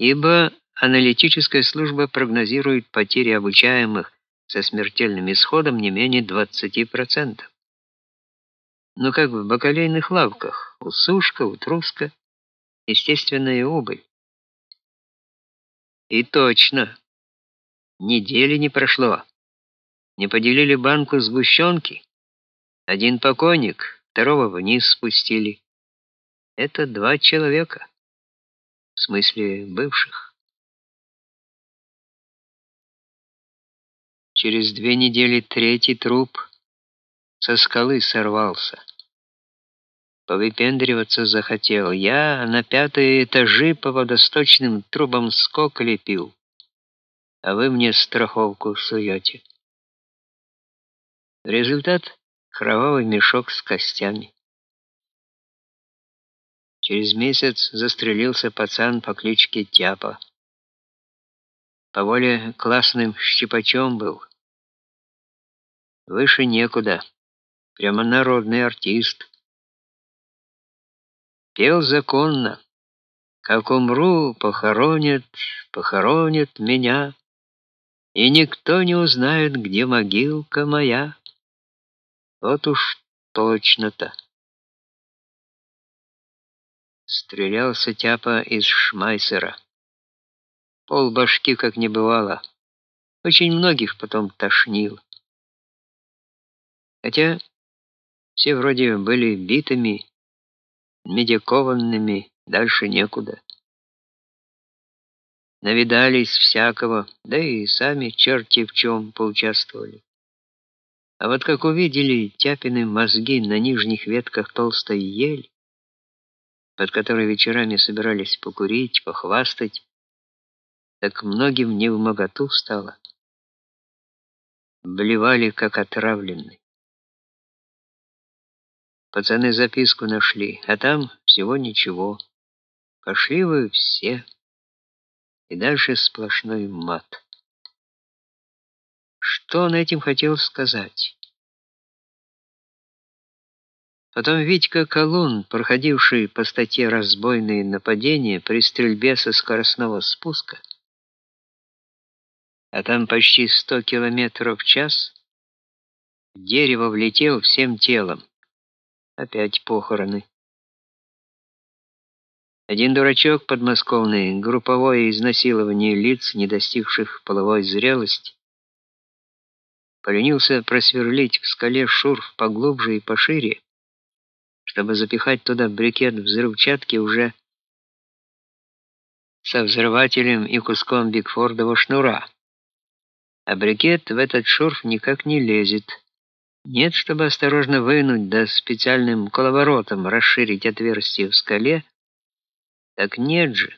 ибо аналитическая служба прогнозирует потери обучаемых со смертельным исходом не менее 20%. Но как в бакалейных лавках, усушка, утруска, естественная убыль. И точно, недели не прошло. Не поделили банку сгущенки. Один покойник, второго вниз спустили. Это два человека. В смысле бывших. Через две недели третий труп со скалы сорвался. Повыпендриваться захотел. Я на пятые этажи по водосточным трубам скок лепил, а вы мне страховку суете. Результат — кровавый мешок с костями. Через месяц застрелился пацан по кличке Тяпа. По воле классным щипачом был. Выше некуда. Прямо народный артист. Пел законно. Как умру, похоронят, похоронят меня, и никто не узнает, где могилка моя. Вот уж точно-то. Стрелялся тяпа из шмайсера. Пол башки как не бывало. Очень многих потом тошнило. Хотя все вроде были битыми, медикованными, дальше некуда. Навидались всякого, да и сами черти в чем поучаствовали. А вот как увидели тяпины мозги на нижних ветках толстой ели, под которой вечерами собирались покурить, похвастать, так многим не в моготу стало. Блевали, как отравленные. Пацаны записку нашли, а там всего ничего. Пошли вы все. И дальше сплошной мат. Что он этим хотел сказать? Потом Витька Колун, проходивший по статье «Разбойные нападения» при стрельбе со скоростного спуска, а там почти 100 километров в час, в дерево влетел всем телом. Опять похороны. Один дурачок подмосковный, групповое изнасилование лиц, не достигших половой зрелости, поленился просверлить в скале шурф поглубже и пошире, чтобы запихать туда брикет взрывчатки уже со взрывателем и куском Бигфордова шнура. А брикет в этот шурф никак не лезет. Нет, чтобы осторожно вынуть да специальным коловоротом расширить отверстие в скале, так нет же.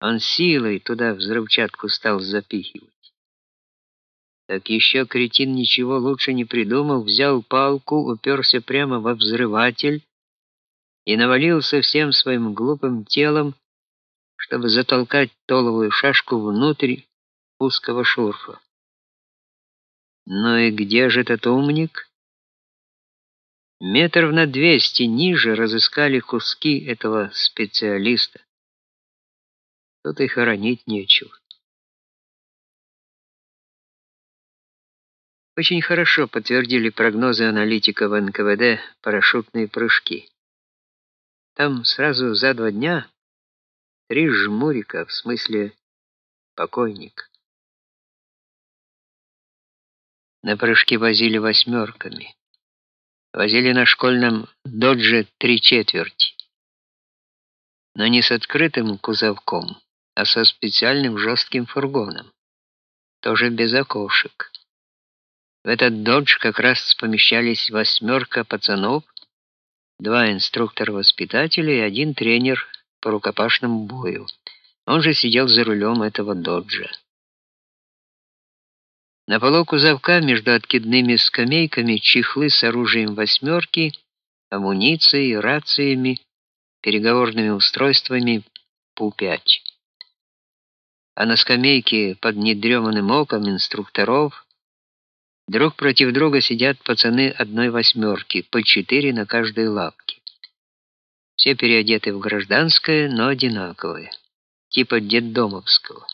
Он силой туда взрывчатку стал запихивать. Так еще кретин ничего лучше не придумал, взял палку, уперся прямо во взрыватель и навалился всем своим глупым телом, чтобы затолкать толовую шашку внутрь узкого шурфа. Ну и где же этот умник? Метров на двести ниже разыскали куски этого специалиста. Тут и хоронить нечего. Очень хорошо подтвердили прогнозы аналитиков НКВД парашютные прыжки. Там сразу за два дня три жмурика, в смысле покойник. На прыжки возили восьмерками. Возили на школьном додже три четверти. Но не с открытым кузовком, а со специальным жестким фургоном. Тоже без окошек. В этот додж как раз помещались восьмерка пацанов, два инструктора-воспитателя и один тренер по рукопашному бою. Он же сидел за рулем этого доджа. На полу кузовка между откидными скамейками чехлы с оружием восьмерки, амуницией, рациями, переговорными устройствами Пу-5. А на скамейке под недреманным оком инструкторов Друг против друга сидят пацаны одной восьмерки, по четыре на каждой лапке. Все переодеты в гражданское, но одинаковое. типа детдомовского.